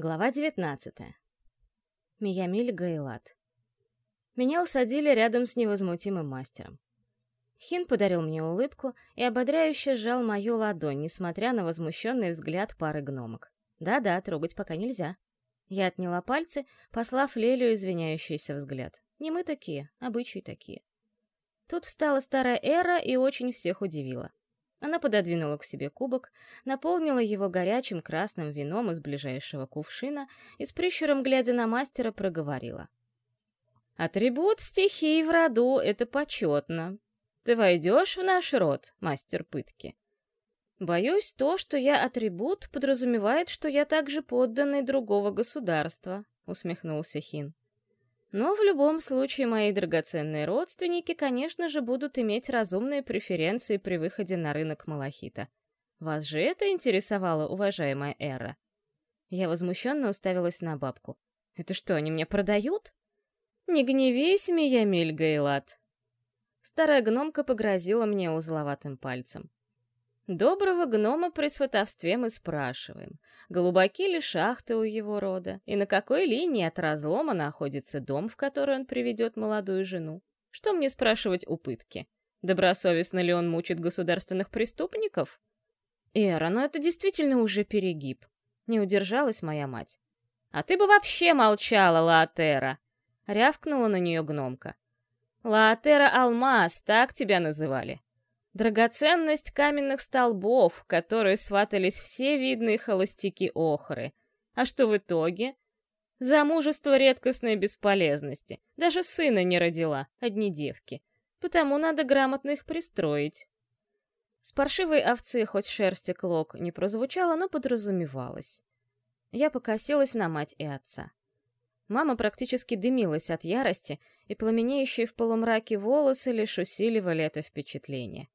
Глава 19. Миямиль Гайлат. Меня усадили рядом с невозмутимым мастером. Хин подарил мне улыбку и ободряюще сжал мою ладонь, несмотря на возмущенный взгляд пары гномок. Да-да, трогать пока нельзя. Я отняла пальцы, послав Лелию извиняющийся взгляд. Не мы такие, обычаи такие. Тут встала старая эра и очень всех удивила. Она пододвинула к себе кубок, наполнила его горячим красным вином из ближайшего кувшина и с прищуром, глядя на мастера, проговорила. «Атрибут стихий в роду — это почетно. Ты войдешь в наш род, мастер пытки?» «Боюсь, то, что я атрибут, подразумевает, что я также подданный другого государства», — усмехнулся Хин. Но в любом случае мои драгоценные родственники, конечно же, будут иметь разумные преференции при выходе на рынок малахита. Вас же это интересовало, уважаемая Эра? Я возмущенно уставилась на бабку. Это что, они мне продают? Не гневись, Миямиль Гейлат. Старая гномка погрозила мне узловатым пальцем. Доброго гнома при сватовстве мы спрашиваем, глубоки ли шахты у его рода, и на какой линии от разлома находится дом, в который он приведет молодую жену. Что мне спрашивать у пытки? Добросовестно ли он мучит государственных преступников? Эра, ну это действительно уже перегиб. Не удержалась моя мать. А ты бы вообще молчала, Лаатера! Рявкнула на нее гномка. Лаатера Алмаз, так тебя называли. Драгоценность каменных столбов, которые сватались все видные холостяки Охры. А что в итоге? Замужество редкостной бесполезности. Даже сына не родила, одни девки. Потому надо грамотно их пристроить. С паршивой овцы хоть шерсти клок не прозвучало, но подразумевалось. Я покосилась на мать и отца. Мама практически дымилась от ярости, и пламенеющие в полумраке волосы лишь усиливали это впечатление.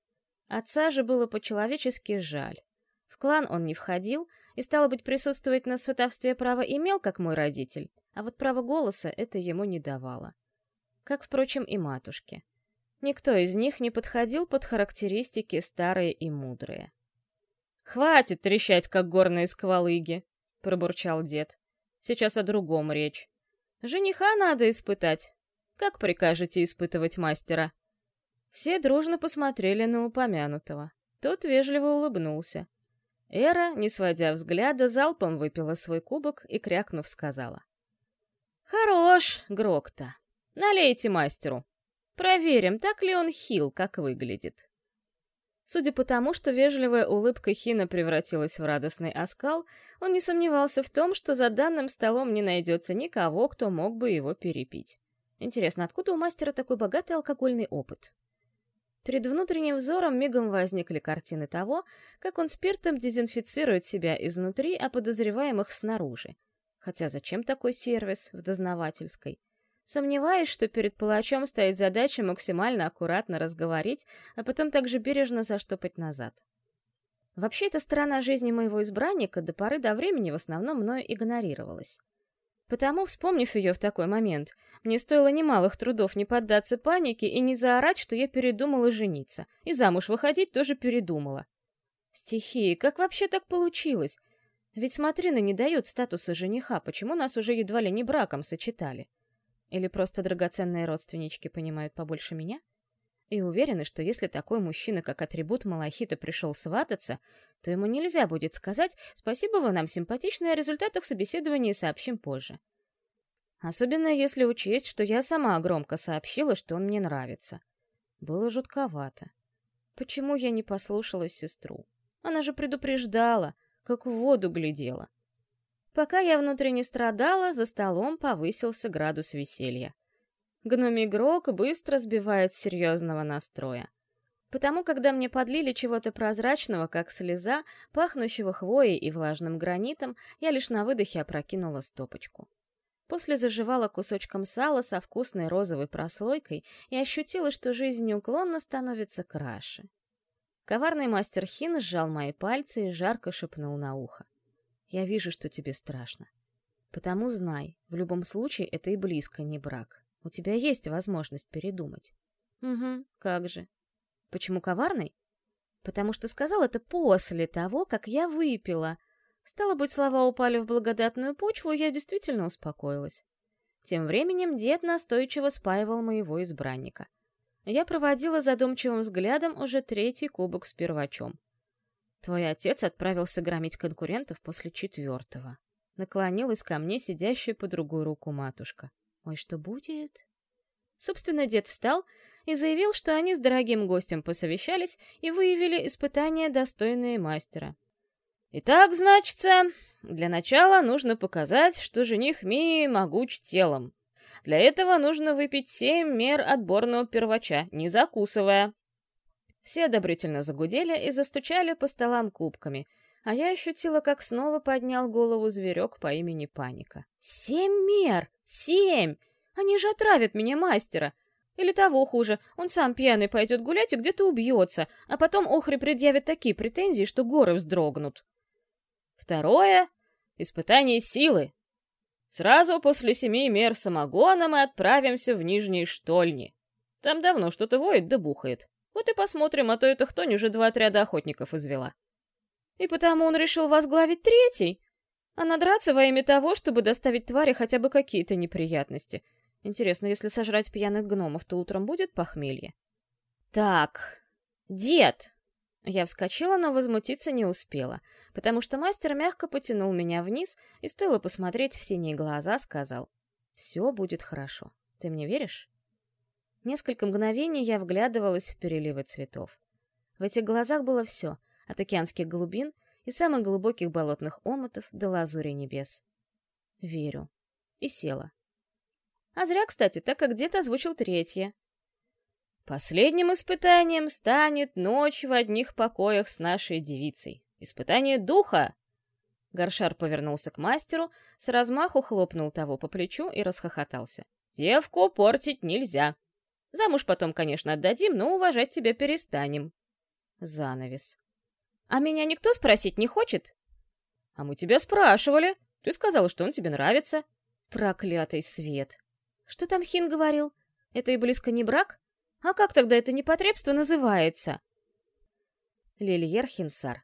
Отца же было по-человечески жаль. В клан он не входил, и, стало быть, присутствовать на сватовстве право имел, как мой родитель, а вот право голоса это ему не давало. Как, впрочем, и матушке. Никто из них не подходил под характеристики старые и мудрые. «Хватит трещать, как горные сквалыги!» — пробурчал дед. «Сейчас о другом речь. Жениха надо испытать. Как прикажете испытывать мастера?» Все дружно посмотрели на упомянутого. Тот вежливо улыбнулся. Эра, не сводя взгляда, залпом выпила свой кубок и, крякнув, сказала. «Хорош, Грокта. Налейте мастеру. Проверим, так ли он хил, как выглядит». Судя по тому, что вежливая улыбка Хина превратилась в радостный оскал, он не сомневался в том, что за данным столом не найдется никого, кто мог бы его перепить. Интересно, откуда у мастера такой богатый алкогольный опыт? Перед внутренним взором мигом возникли картины того, как он спиртом дезинфицирует себя изнутри, а подозреваемых снаружи. Хотя зачем такой сервис в дознавательской? Сомневаюсь, что перед палачом стоит задача максимально аккуратно разговорить, а потом также бережно заштопать назад. Вообще, эта сторона жизни моего избранника до поры до времени в основном мною игнорировалась. Потому, вспомнив ее в такой момент, мне стоило немалых трудов не поддаться панике и не заорать, что я передумала жениться, и замуж выходить тоже передумала. Стихии, как вообще так получилось? Ведь смотрины не дают статуса жениха, почему нас уже едва ли не браком сочетали? Или просто драгоценные родственнички понимают побольше меня? И уверены, что если такой мужчина, как атрибут Малахита, пришел свататься, то ему нельзя будет сказать «Спасибо, вы нам симпатичны, о результатах собеседования сообщим позже». Особенно если учесть, что я сама громко сообщила, что он мне нравится. Было жутковато. Почему я не послушалась сестру? Она же предупреждала, как в воду глядела. Пока я внутренне страдала, за столом повысился градус веселья. Гномий Грок быстро сбивает серьезного настроя. Потому, когда мне подлили чего-то прозрачного, как слеза, пахнущего хвоей и влажным гранитом, я лишь на выдохе опрокинула стопочку. После заживала кусочком сала со вкусной розовой прослойкой и ощутила, что жизнь неуклонно становится краше. Коварный мастер Хин сжал мои пальцы и жарко шепнул на ухо. «Я вижу, что тебе страшно. Потому знай, в любом случае это и близко не брак. У тебя есть возможность передумать. Угу, как же. Почему коварный? Потому что сказал это после того, как я выпила. Стало быть, слова упали в благодатную почву, и я действительно успокоилась. Тем временем дед настойчиво спаивал моего избранника. Я проводила задумчивым взглядом уже третий кубок с первачом. Твой отец отправился громить конкурентов после четвертого. Наклонилась ко мне сидящая по другую руку матушка. Ой, что будет? Собственно, дед встал и заявил, что они с дорогим гостем посовещались и выявили испытания, достойные мастера. Итак, значится, для начала нужно показать, что жених Мии могуч телом. Для этого нужно выпить семь мер отборного первача, не закусывая. Все одобрительно загудели и застучали по столам кубками, а я ощутила, как снова поднял голову зверек по имени Паника. «Семь мер! Семь! Они же отравят меня, мастера! Или того хуже, он сам пьяный пойдет гулять и где-то убьется, а потом Охри предъявит такие претензии, что горы вздрогнут. Второе — испытание силы. Сразу после семи мер самогона мы отправимся в Нижние Штольни. Там давно что-то воет да бухает. Вот и посмотрим, а то эта хтонь уже два отряда охотников извела. И потому он решил возглавить третий, а надраться во имя того, чтобы доставить твари хотя бы какие-то неприятности. Интересно, если сожрать пьяных гномов, то утром будет похмелье? Так, дед! Я вскочила, но возмутиться не успела, потому что мастер мягко потянул меня вниз и, стоило посмотреть в синие глаза, сказал, «Все будет хорошо. Ты мне веришь?» Несколько мгновений я вглядывалась в переливы цветов. В этих глазах было все, от океанских глубин и самых глубоких болотных омутов до лазури небес. Верю. И села. А зря, кстати, так как где-то озвучил третье. Последним испытанием станет ночь в одних покоях с нашей девицей. Испытание духа! Горшар повернулся к мастеру, с размаху хлопнул того по плечу и расхохотался. Девку портить нельзя. Замуж потом, конечно, отдадим, но уважать тебя перестанем. Занавес. А меня никто спросить не хочет? А мы тебя спрашивали. Ты сказала, что он тебе нравится. Проклятый свет. Что там Хин говорил? Это и близко не брак? А как тогда это непотребство называется? Лильер Хинсар.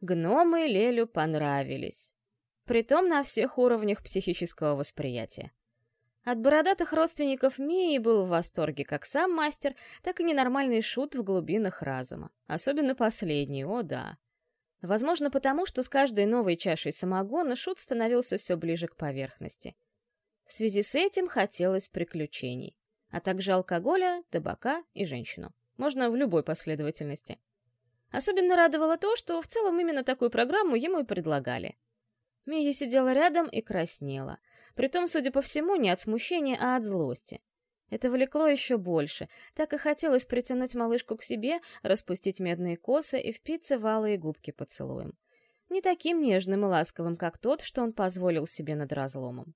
Гномы Лелю понравились. Притом на всех уровнях психического восприятия. От бородатых родственников Мии был в восторге как сам мастер, так и ненормальный шут в глубинах разума. Особенно последний, о да. Возможно, потому что с каждой новой чашей самогона шут становился все ближе к поверхности. В связи с этим хотелось приключений, а также алкоголя, табака и женщину. Можно в любой последовательности. Особенно радовало то, что в целом именно такую программу ему и предлагали. Мия сидела рядом и краснела — Притом, судя по всему, не от смущения, а от злости. Это влекло еще больше. Так и хотелось притянуть малышку к себе, распустить медные косы и впиться в алые губки поцелуем. Не таким нежным и ласковым, как тот, что он позволил себе над разломом.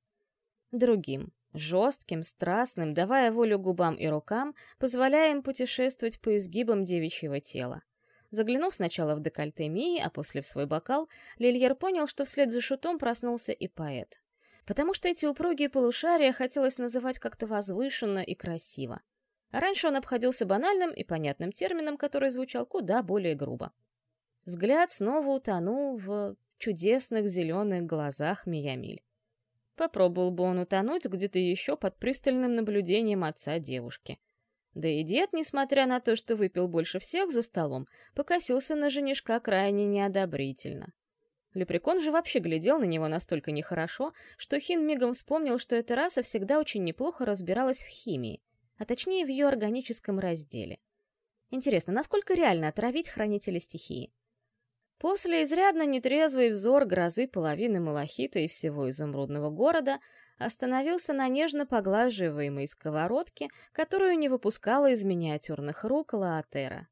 Другим, жестким, страстным, давая волю губам и рукам, позволяя им путешествовать по изгибам девичьего тела. Заглянув сначала в декольте Мии, а после в свой бокал, Лильер понял, что вслед за шутом проснулся и поэт потому что эти упругие полушария хотелось называть как-то возвышенно и красиво. А раньше он обходился банальным и понятным термином, который звучал куда более грубо. Взгляд снова утонул в чудесных зеленых глазах Миямиль. Попробовал бы он утонуть где-то еще под пристальным наблюдением отца девушки. Да и дед, несмотря на то, что выпил больше всех за столом, покосился на женишка крайне неодобрительно. Лепрекон же вообще глядел на него настолько нехорошо, что Хин мигом вспомнил, что эта раса всегда очень неплохо разбиралась в химии, а точнее в ее органическом разделе. Интересно, насколько реально отравить хранителя стихии? После изрядно нетрезвый взор грозы половины малахита и всего изумрудного города остановился на нежно поглаживаемой сковородке, которую не выпускала из миниатюрных рук Лаатера.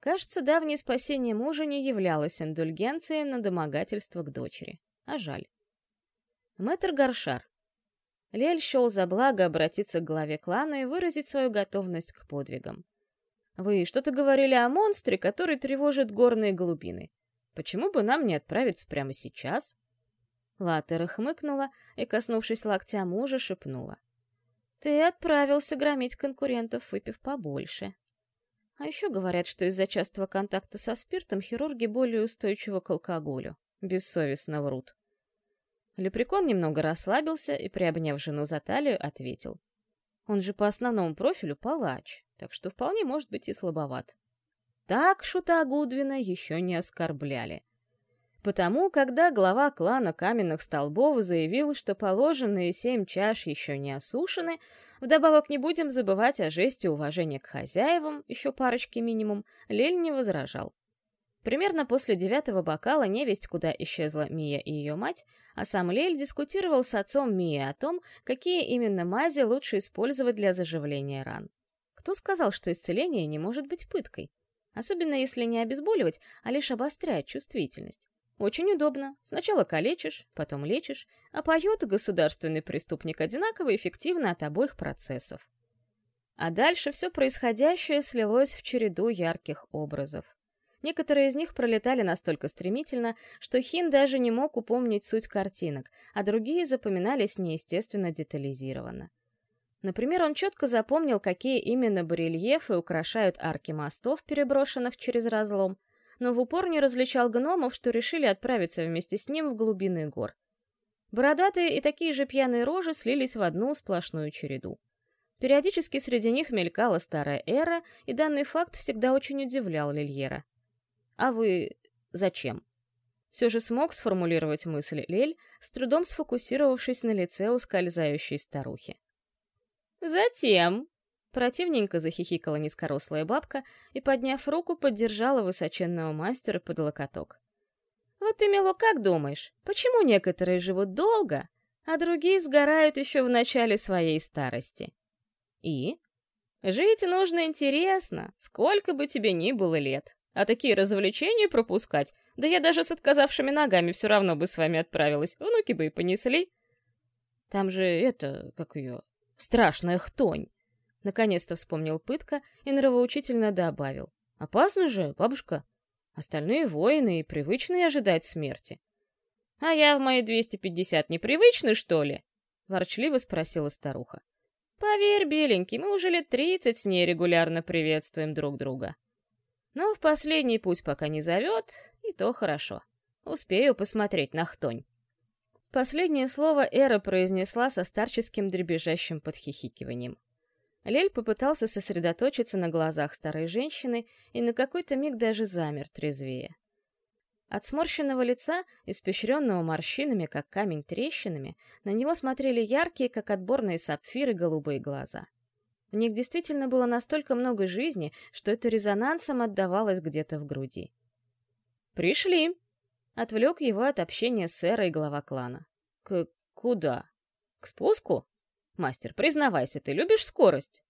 Кажется, давнее спасение мужа не являлось индульгенцией на домогательство к дочери. А жаль. Мэтр Гаршар. Лель счел за благо обратиться к главе клана и выразить свою готовность к подвигам. «Вы что-то говорили о монстре, который тревожит горные глубины. Почему бы нам не отправиться прямо сейчас?» Латера хмыкнула и, коснувшись локтя мужа, шепнула. «Ты отправился громить конкурентов, выпив побольше». А еще говорят, что из-за частого контакта со спиртом хирурги более устойчивы к алкоголю. Бессовестно врут. Лепрекон немного расслабился и, приобняв жену за талию, ответил. Он же по основному профилю палач, так что вполне может быть и слабоват. Так шута Гудвина еще не оскорбляли. Потому, когда глава клана Каменных Столбов заявил, что положенные семь чаш еще не осушены, вдобавок не будем забывать о жесте уважения к хозяевам, еще парочки минимум, Лель не возражал. Примерно после девятого бокала невесть, куда исчезла Мия и ее мать, а сам Лель дискутировал с отцом Мии о том, какие именно мази лучше использовать для заживления ран. Кто сказал, что исцеление не может быть пыткой? Особенно если не обезболивать, а лишь обострять чувствительность. Очень удобно. Сначала калечишь, потом лечишь, а поет государственный преступник одинаково эффективно от обоих процессов. А дальше все происходящее слилось в череду ярких образов. Некоторые из них пролетали настолько стремительно, что Хин даже не мог упомнить суть картинок, а другие запоминались неестественно детализированно. Например, он четко запомнил, какие именно барельефы украшают арки мостов, переброшенных через разлом, но в упор не различал гномов, что решили отправиться вместе с ним в глубины гор. Бородатые и такие же пьяные рожи слились в одну сплошную череду. Периодически среди них мелькала старая эра, и данный факт всегда очень удивлял Лильера. «А вы... зачем?» Все же смог сформулировать мысль Лель, с трудом сфокусировавшись на лице ускользающей старухи. «Затем», Противненько захихикала низкорослая бабка и, подняв руку, поддержала высоченного мастера под локоток. «Вот ты, Мило, как думаешь, почему некоторые живут долго, а другие сгорают еще в начале своей старости?» «И?» «Жить нужно интересно, сколько бы тебе ни было лет. А такие развлечения пропускать, да я даже с отказавшими ногами все равно бы с вами отправилась, внуки бы и понесли». «Там же это, как ее, страшная хтонь!» Наконец-то вспомнил пытка и нравоучительно добавил. «Опасно же, бабушка. Остальные воины и привычные ожидать смерти». «А я в мои 250 непривычны, что ли?» — ворчливо спросила старуха. «Поверь, беленький, мы уже лет тридцать с ней регулярно приветствуем друг друга. Но в последний путь пока не зовет, и то хорошо. Успею посмотреть на хтонь». Последнее слово Эра произнесла со старческим дребезжащим подхихикиванием. Лель попытался сосредоточиться на глазах старой женщины и на какой-то миг даже замер трезвее. От сморщенного лица, испещренного морщинами, как камень трещинами, на него смотрели яркие, как отборные сапфиры, голубые глаза. В них действительно было настолько много жизни, что это резонансом отдавалось где-то в груди. «Пришли!» — отвлек его от общения с Эрой глава клана. «К... куда? К спуску?» «Мастер, признавайся, ты любишь скорость?»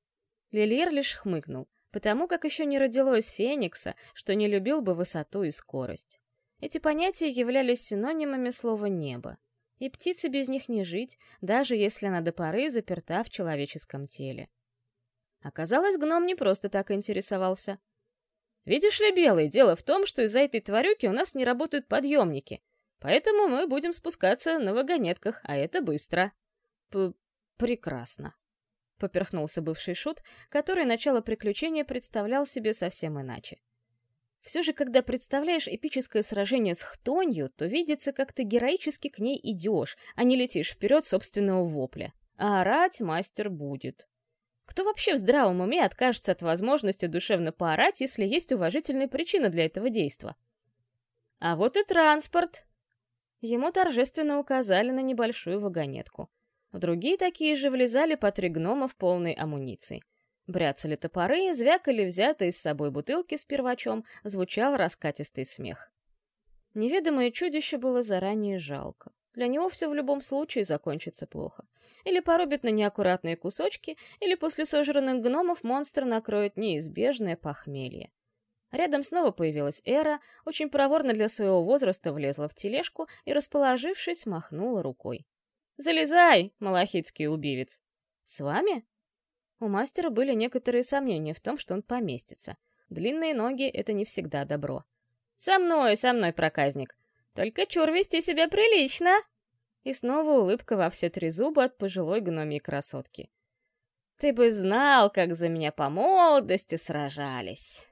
Лильер лишь хмыкнул, потому как еще не родилось Феникса, что не любил бы высоту и скорость. Эти понятия являлись синонимами слова «небо». И птице без них не жить, даже если она до поры заперта в человеческом теле. Оказалось, гном не просто так интересовался. «Видишь ли, Белый, дело в том, что из-за этой тварюки у нас не работают подъемники, поэтому мы будем спускаться на вагонетках, а это быстро». П Прекрасно. Поперхнулся бывший шут, который начало приключения представлял себе совсем иначе. Все же, когда представляешь эпическое сражение с Хтонью, то видится, как ты героически к ней идешь, а не летишь вперед собственного вопля. А орать мастер будет. Кто вообще в здравом уме откажется от возможности душевно поорать, если есть уважительная причина для этого действа? А вот и транспорт. Ему торжественно указали на небольшую вагонетку. Другие такие же влезали по три гнома в полной амуниции. Бряцали топоры, звякали взятые с собой бутылки с первачом, звучал раскатистый смех. Неведомое чудище было заранее жалко. Для него все в любом случае закончится плохо. Или порубит на неаккуратные кусочки, или после сожранных гномов монстр накроет неизбежное похмелье. Рядом снова появилась Эра, очень проворно для своего возраста влезла в тележку и, расположившись, махнула рукой. Залезай, малахитский убивец. С вами? У мастера были некоторые сомнения в том, что он поместится. Длинные ноги — это не всегда добро. «Со мной, со мной, проказник! Только чур вести себя прилично!» И снова улыбка во все три зуба от пожилой гномии красотки. «Ты бы знал, как за меня по молодости сражались!»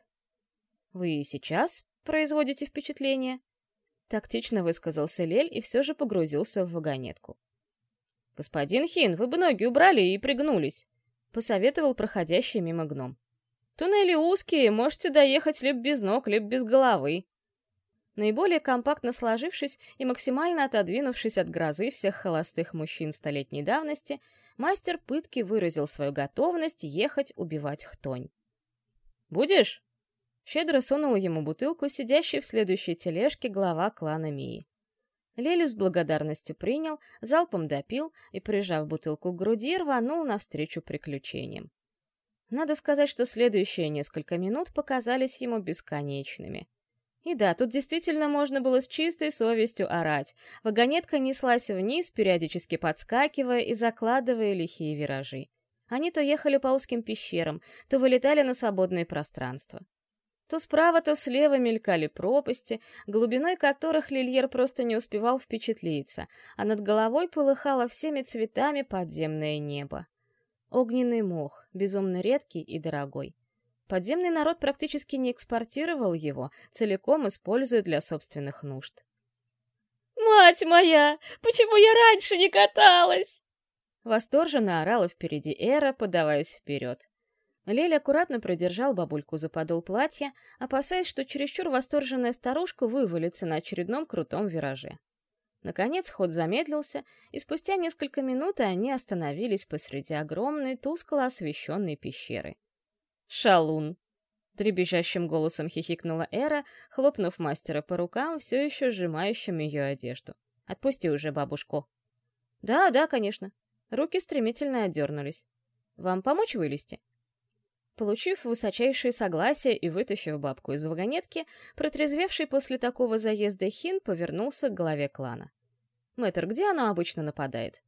«Вы сейчас производите впечатление?» Тактично высказался Лель и все же погрузился в вагонетку. «Господин Хин, вы бы ноги убрали и пригнулись», — посоветовал проходящий мимо гном. «Туннели узкие, можете доехать либо без ног, либо без головы». Наиболее компактно сложившись и максимально отодвинувшись от грозы всех холостых мужчин столетней давности, мастер пытки выразил свою готовность ехать убивать хтонь. «Будешь?» Щедро сунул ему бутылку, сидящий в следующей тележке глава клана Мии. Лелю с благодарностью принял, залпом допил и, прижав бутылку к груди, рванул навстречу приключениям. Надо сказать, что следующие несколько минут показались ему бесконечными. И да, тут действительно можно было с чистой совестью орать. Вагонетка неслась вниз, периодически подскакивая и закладывая лихие виражи. Они то ехали по узким пещерам, то вылетали на свободное пространство. То справа, то слева мелькали пропасти, глубиной которых Лильер просто не успевал впечатлиться, а над головой полыхало всеми цветами подземное небо. Огненный мох, безумно редкий и дорогой. Подземный народ практически не экспортировал его, целиком используя для собственных нужд. «Мать моя! Почему я раньше не каталась?» Восторженно орала впереди Эра, подаваясь вперед. Лель аккуратно продержал бабульку за подол платья, опасаясь, что чересчур восторженная старушка вывалится на очередном крутом вираже. Наконец ход замедлился, и спустя несколько минут они остановились посреди огромной, тускло освещенной пещеры. «Шалун!» — требежащим голосом хихикнула Эра, хлопнув мастера по рукам, все еще сжимающим ее одежду. «Отпусти уже бабушку!» «Да, да, конечно». Руки стремительно отдернулись. «Вам помочь вылезти?» Получив высочайшее согласие и вытащив бабку из вагонетки, протрезвевший после такого заезда Хин повернулся к главе клана. «Мэтр, где оно обычно нападает?»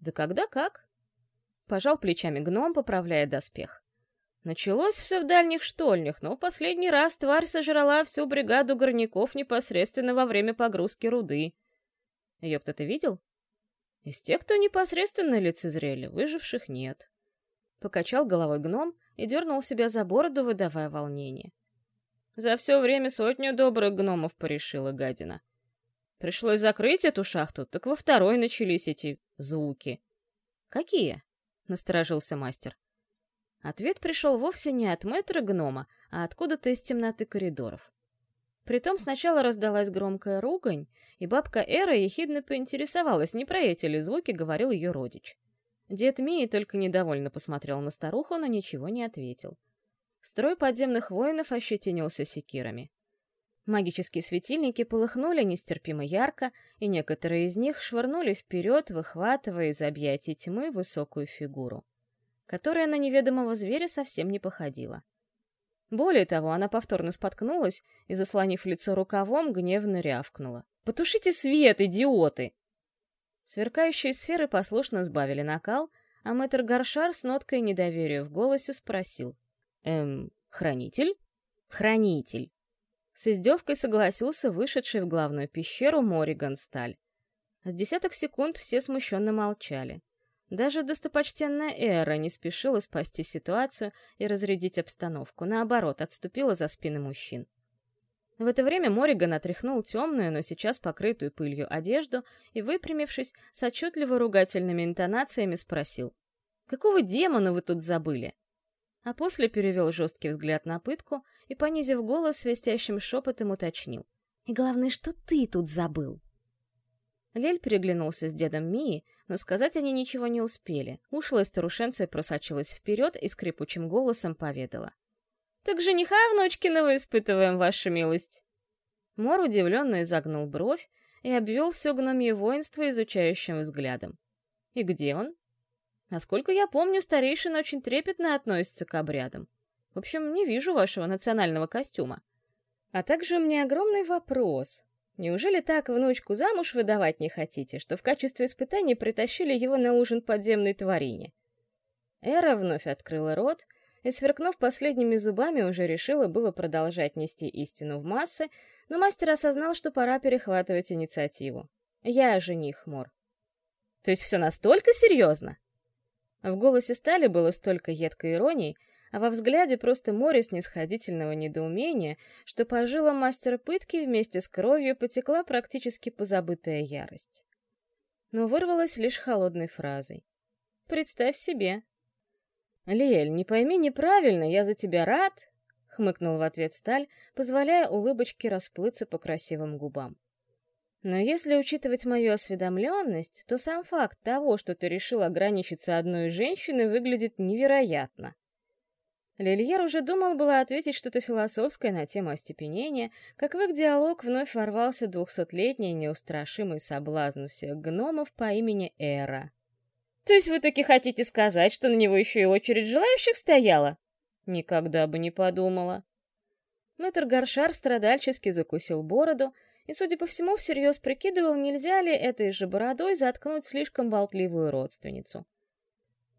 «Да когда как?» Пожал плечами гном, поправляя доспех. Началось все в дальних штольнях, но в последний раз тварь сожрала всю бригаду горняков непосредственно во время погрузки руды. Ее кто-то видел? Из тех, кто непосредственно лицезрели, выживших нет. Покачал головой гном, и дернул себя за бороду, выдавая волнение. За все время сотню добрых гномов порешила гадина. Пришлось закрыть эту шахту, так во второй начались эти звуки. «Какие?» — насторожился мастер. Ответ пришел вовсе не от мэтра гнома, а откуда-то из темноты коридоров. Притом сначала раздалась громкая ругань, и бабка Эра ехидно поинтересовалась, не про эти ли звуки говорил ее родич. Дед Мии только недовольно посмотрел на старуху, но ничего не ответил. Строй подземных воинов ощетинился секирами. Магические светильники полыхнули нестерпимо ярко, и некоторые из них швырнули вперед, выхватывая из объятий тьмы высокую фигуру, которая на неведомого зверя совсем не походила. Более того, она повторно споткнулась и, заслонив лицо рукавом, гневно рявкнула. «Потушите свет, идиоты!» Сверкающие сферы послушно сбавили накал, а мэтр Гаршар с ноткой недоверия в голосе спросил. «Эм, хранитель?» «Хранитель!» С издевкой согласился вышедший в главную пещеру Мориган Сталь. С десяток секунд все смущенно молчали. Даже достопочтенная Эра не спешила спасти ситуацию и разрядить обстановку, наоборот, отступила за спины мужчин. В это время Мориган отряхнул темную, но сейчас покрытую пылью одежду и, выпрямившись, с отчетливо ругательными интонациями спросил. «Какого демона вы тут забыли?» А после перевел жесткий взгляд на пытку и, понизив голос, свистящим шепотом уточнил. «И главное, что ты тут забыл?» Лель переглянулся с дедом Мии, но сказать они ничего не успели. Ушлая старушенция просочилась вперед и скрипучим голосом поведала. Так жениха внучкиного испытываем, ваша милость. Мор удивленно изогнул бровь и обвел все гномье воинство изучающим взглядом. И где он? Насколько я помню, старейшина очень трепетно относится к обрядам. В общем, не вижу вашего национального костюма. А также у меня огромный вопрос. Неужели так внучку замуж выдавать не хотите, что в качестве испытания притащили его на ужин подземной тварине? Эра вновь открыла рот, и, сверкнув последними зубами, уже решила было продолжать нести истину в массы, но мастер осознал, что пора перехватывать инициативу. «Я жених, Мор». «То есть все настолько серьезно?» В голосе Стали было столько едкой иронии, а во взгляде просто море снисходительного недоумения, что по жилам мастера пытки вместе с кровью потекла практически позабытая ярость. Но вырвалась лишь холодной фразой. «Представь себе!» «Лиэль, не пойми неправильно, я за тебя рад!» — хмыкнул в ответ Сталь, позволяя улыбочке расплыться по красивым губам. Но если учитывать мою осведомленность, то сам факт того, что ты решил ограничиться одной женщиной, выглядит невероятно. Лильер уже думал было ответить что-то философское на тему остепенения, как в их диалог вновь ворвался двухсотлетний неустрашимый соблазн всех гномов по имени Эра. «То есть вы таки хотите сказать, что на него еще и очередь желающих стояла?» «Никогда бы не подумала». Мэтр Гаршар страдальчески закусил бороду, и, судя по всему, всерьез прикидывал, нельзя ли этой же бородой заткнуть слишком болтливую родственницу.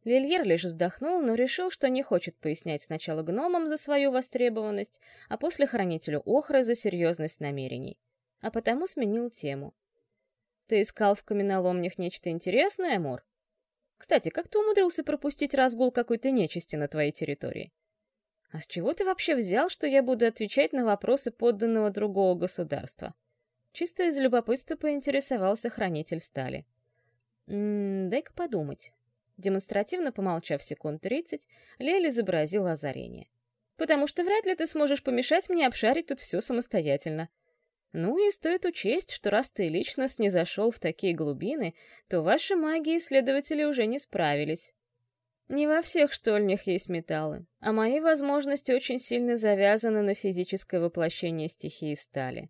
Лильер лишь вздохнул, но решил, что не хочет пояснять сначала гномам за свою востребованность, а после хранителю Охры за серьезность намерений. А потому сменил тему. «Ты искал в каменоломнях нечто интересное, Мор? Кстати, как ты умудрился пропустить разгул какой-то нечисти на твоей территории? А с чего ты вообще взял, что я буду отвечать на вопросы подданного другого государства?» Чисто из любопытства поинтересовался хранитель стали. «Дай-ка подумать». Демонстративно помолчав секунд тридцать, Лель изобразил озарение. «Потому что вряд ли ты сможешь помешать мне обшарить тут все самостоятельно. Ну и стоит учесть, что раз ты лично снизошел в такие глубины, то ваши маги исследователи уже не справились. Не во всех штольнях есть металлы, а мои возможности очень сильно завязаны на физическое воплощение стихии стали.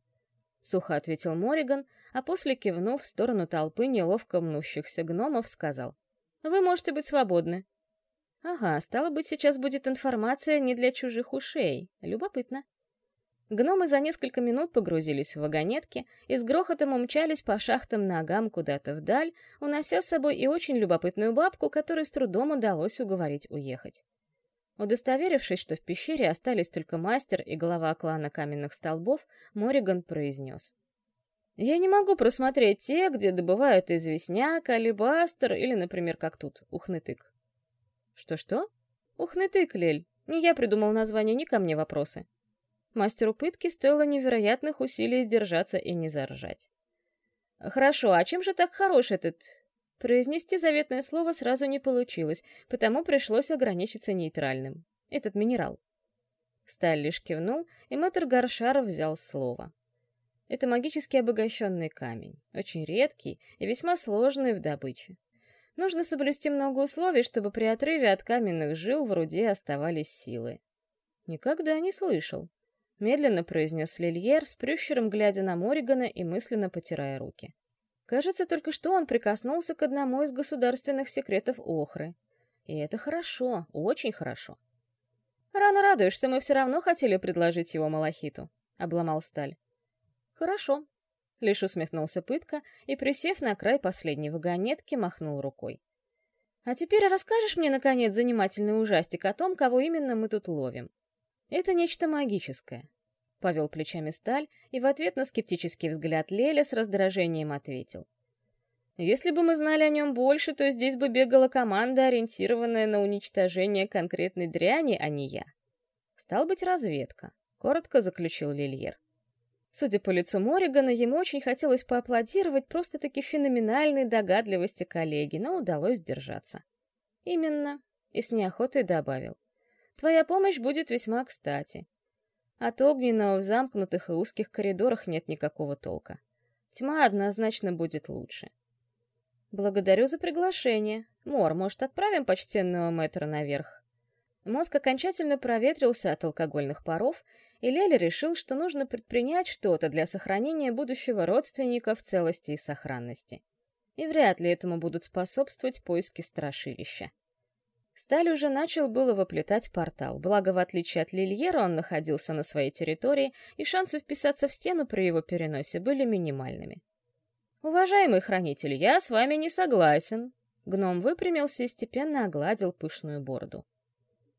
— сухо ответил Мориган, а после, кивнув в сторону толпы неловко мнущихся гномов, сказал. «Вы можете быть свободны». «Ага, стало быть, сейчас будет информация не для чужих ушей. Любопытно». Гномы за несколько минут погрузились в вагонетки и с грохотом умчались по шахтам ногам куда-то вдаль, унося с собой и очень любопытную бабку, которой с трудом удалось уговорить уехать. Удостоверившись, что в пещере остались только мастер и глава клана каменных столбов, Мориган произнес. «Я не могу просмотреть те, где добывают известняк, алебастер или, например, как тут, ухнытык». «Что-что?» «Ухнытык, Лель. Не я придумал название, не ко мне вопросы». Мастеру пытки стоило невероятных усилий сдержаться и не заржать. «Хорошо, а чем же так хорош этот Произнести заветное слово сразу не получилось, потому пришлось ограничиться нейтральным. Этот минерал. Сталь лишь кивнул, и мэтр Гаршаров взял слово. Это магически обогащенный камень, очень редкий и весьма сложный в добыче. Нужно соблюсти много условий, чтобы при отрыве от каменных жил в руде оставались силы. Никогда не слышал. Медленно произнес Лильер, с прющером глядя на Моригана и мысленно потирая руки. Кажется, только что он прикоснулся к одному из государственных секретов Охры. И это хорошо, очень хорошо. «Рано радуешься, мы все равно хотели предложить его Малахиту», — обломал Сталь. «Хорошо», — лишь усмехнулся Пытка и, присев на край последней вагонетки, махнул рукой. «А теперь расскажешь мне, наконец, занимательный ужастик о том, кого именно мы тут ловим. Это нечто магическое. — повел плечами Сталь и в ответ на скептический взгляд Леля с раздражением ответил. «Если бы мы знали о нем больше, то здесь бы бегала команда, ориентированная на уничтожение конкретной дряни, а не я. Стал быть, разведка», — коротко заключил Лильер. Судя по лицу Моригана, ему очень хотелось поаплодировать просто-таки феноменальной догадливости коллеги, но удалось сдержаться. «Именно», — и с неохотой добавил. «Твоя помощь будет весьма кстати. От огненного в замкнутых и узких коридорах нет никакого толка. Тьма однозначно будет лучше. Благодарю за приглашение. Мор, может, отправим почтенного мэтра наверх? Мозг окончательно проветрился от алкогольных паров, и Леля решил, что нужно предпринять что-то для сохранения будущего родственника в целости и сохранности. И вряд ли этому будут способствовать поиски страшилища. Сталь уже начал было выплетать портал, благо, в отличие от Лильера, он находился на своей территории, и шансы вписаться в стену при его переносе были минимальными. «Уважаемый хранитель, я с вами не согласен», — гном выпрямился и степенно огладил пышную бороду.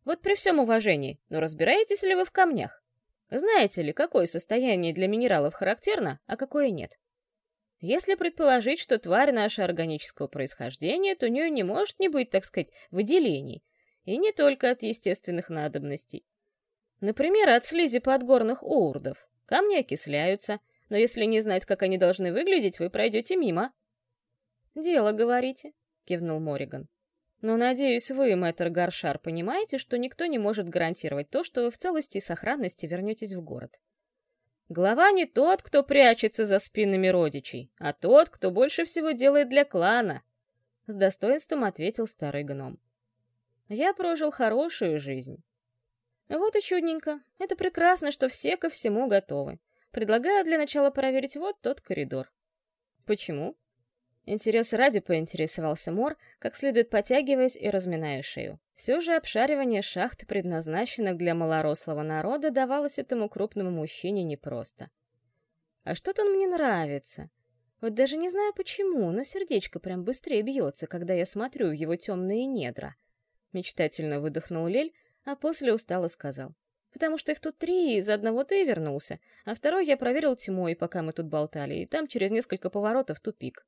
«Вот при всем уважении, но разбираетесь ли вы в камнях? Знаете ли, какое состояние для минералов характерно, а какое нет? Если предположить, что тварь наша органического происхождения, то у нее не может не быть, так сказать, выделений. И не только от естественных надобностей. Например, от слизи подгорных оурдов. Камни окисляются, но если не знать, как они должны выглядеть, вы пройдете мимо. «Дело, говорите», — кивнул Мориган. «Но, надеюсь, вы, мэтр Гаршар, понимаете, что никто не может гарантировать то, что вы в целости и сохранности вернетесь в город. Глава не тот, кто прячется за спинами родичей, а тот, кто больше всего делает для клана», — с достоинством ответил старый гном. «Я прожил хорошую жизнь». Вот и чудненько. Это прекрасно, что все ко всему готовы. Предлагаю для начала проверить вот тот коридор. Почему? Интерес ради поинтересовался Мор, как следует потягиваясь и разминая шею. Все же обшаривание шахт, предназначенных для малорослого народа, давалось этому крупному мужчине непросто. А что-то он мне нравится. Вот даже не знаю почему, но сердечко прям быстрее бьется, когда я смотрю в его темные недра. Мечтательно выдохнул Лель, а после устало сказал. Потому что их тут три, и из одного ты вернулся, а второй я проверил тьмой, пока мы тут болтали, и там через несколько поворотов тупик.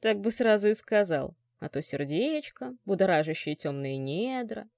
Так бы сразу и сказал, а то сердечко, будоражащие темные недра.